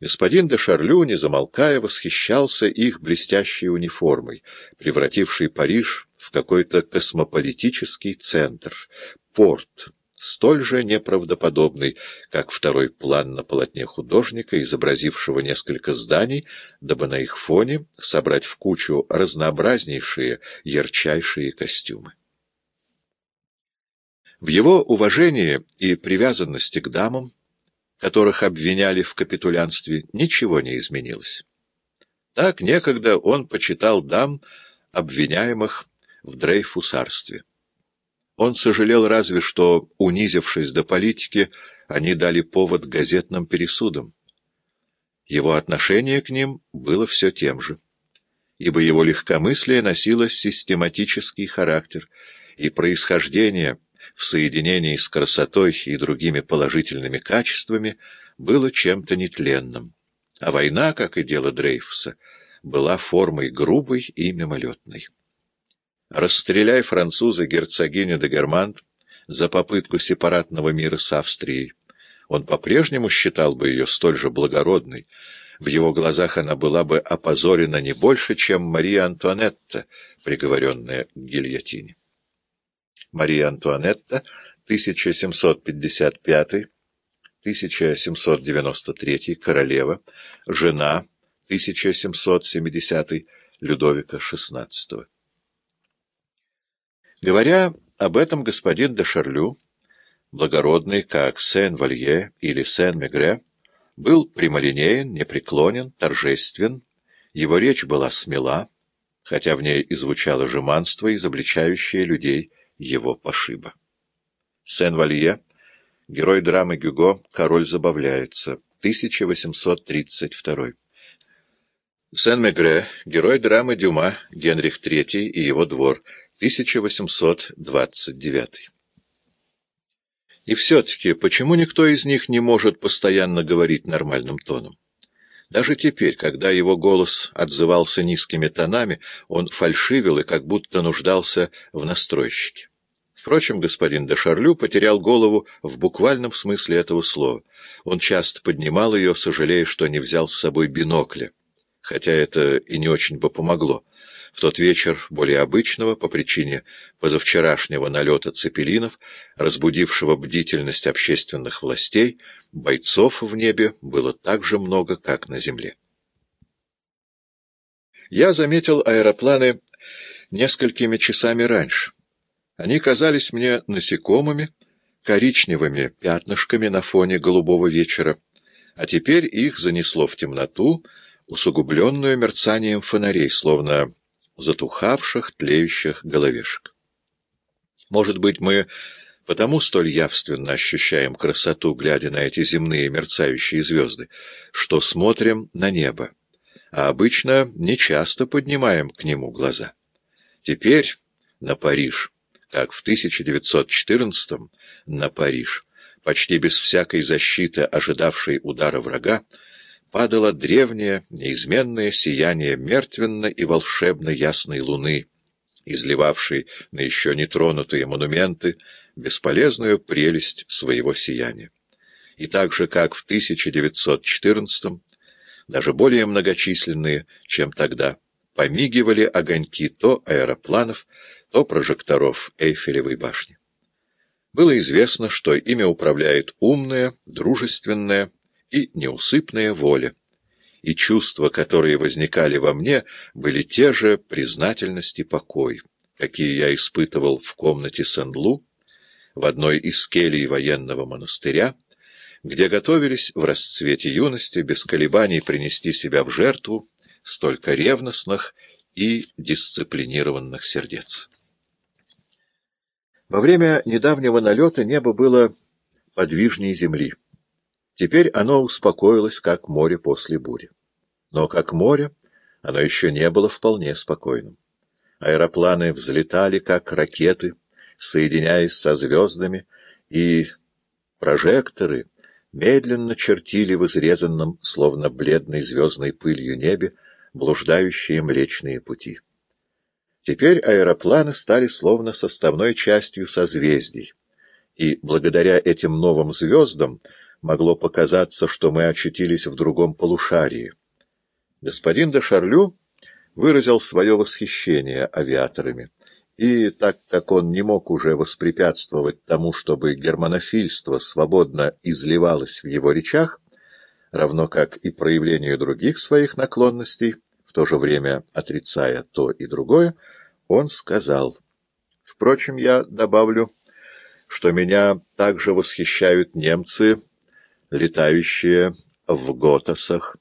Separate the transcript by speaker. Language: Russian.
Speaker 1: Господин де Шарлю, не замолкая, восхищался их блестящей униформой, превратившей Париж в какой-то космополитический центр, порт, столь же неправдоподобный, как второй план на полотне художника, изобразившего несколько зданий, дабы на их фоне собрать в кучу разнообразнейшие, ярчайшие костюмы. В его уважении и привязанности к дамам которых обвиняли в капитулянстве, ничего не изменилось. Так некогда он почитал дам, обвиняемых в дрейфусарстве. Он сожалел разве что, унизившись до политики, они дали повод газетным пересудам. Его отношение к ним было все тем же, ибо его легкомыслие носило систематический характер, и происхождение – в соединении с красотой и другими положительными качествами было чем-то нетленным. А война, как и дело Дрейфуса, была формой грубой и мимолетной. Расстреляй француза герцогиню де Германт за попытку сепаратного мира с Австрией. Он по-прежнему считал бы ее столь же благородной. В его глазах она была бы опозорена не больше, чем Мария Антуанетта, приговоренная к гильотине. Мария Антуанетта, 1755-1793, королева, жена, 1770 Людовика XVI. Говоря об этом, господин де Шарлю, благородный, как Сен-Валье или Сен-Мегре, был прямолинеен, непреклонен, торжествен, его речь была смела, хотя в ней и звучало жеманство, изобличающее людей его пошиба. Сен-Валье, герой драмы Гюго «Король забавляется», 1832. Сен-Мегре, герой драмы Дюма «Генрих III и его двор», 1829. И все-таки, почему никто из них не может постоянно говорить нормальным тоном? Даже теперь, когда его голос отзывался низкими тонами, он фальшивил и как будто нуждался в настройщике. Впрочем, господин де Шарлю потерял голову в буквальном смысле этого слова. Он часто поднимал ее, сожалея, что не взял с собой бинокля, хотя это и не очень бы помогло. В тот вечер, более обычного, по причине позавчерашнего налета цепелинов, разбудившего бдительность общественных властей, бойцов в небе было так же много, как на земле. Я заметил аэропланы несколькими часами раньше. Они казались мне насекомыми, коричневыми пятнышками на фоне голубого вечера, а теперь их занесло в темноту, усугубленную мерцанием фонарей, словно затухавших, тлеющих головешек. Может быть, мы потому столь явственно ощущаем красоту, глядя на эти земные мерцающие звезды, что смотрим на небо, а обычно нечасто поднимаем к нему глаза. Теперь на Париж, как в 1914 на Париж, почти без всякой защиты, ожидавшей удара врага, падало древнее, неизменное сияние мертвенно и волшебно ясной луны, изливавшей на еще нетронутые монументы бесполезную прелесть своего сияния. И так же, как в 1914 даже более многочисленные, чем тогда, помигивали огоньки то аэропланов, то прожекторов Эйфелевой башни. Было известно, что ими управляет умная, дружественная, и неусыпная воля, и чувства, которые возникали во мне, были те же признательность и покой, какие я испытывал в комнате Сен-Лу, в одной из келий военного монастыря, где готовились в расцвете юности без колебаний принести себя в жертву столько ревностных и дисциплинированных сердец. Во время недавнего налета небо было подвижнее земли. Теперь оно успокоилось, как море после бури. Но как море, оно еще не было вполне спокойным. Аэропланы взлетали, как ракеты, соединяясь со звездами, и прожекторы медленно чертили в изрезанном, словно бледной звездной пылью небе, блуждающие млечные пути. Теперь аэропланы стали словно составной частью созвездий, и благодаря этим новым звездам могло показаться, что мы очутились в другом полушарии. Господин де Шарлю выразил свое восхищение авиаторами, и так как он не мог уже воспрепятствовать тому, чтобы германофильство свободно изливалось в его речах, равно как и проявлению других своих наклонностей, в то же время отрицая то и другое, он сказал, «Впрочем, я добавлю, что меня также восхищают немцы, летающие в Готосах,